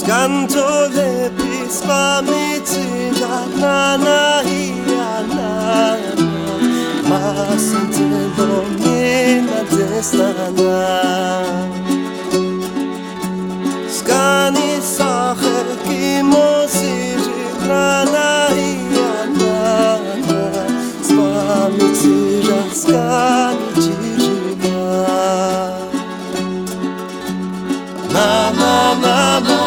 სკანტოლების პამიცინა ნანაიანა. მასანცელო მიმაძესტანა სკანი სახე კი მოსირი ნანაიანა. სპამიცინა სკანი ჭირინა Mama, mama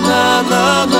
na na na.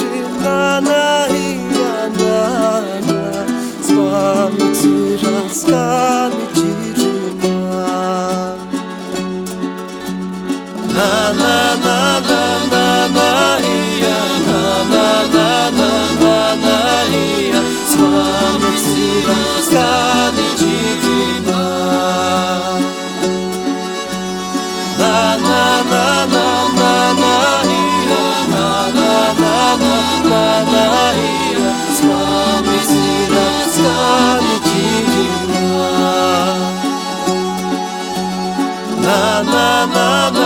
la la la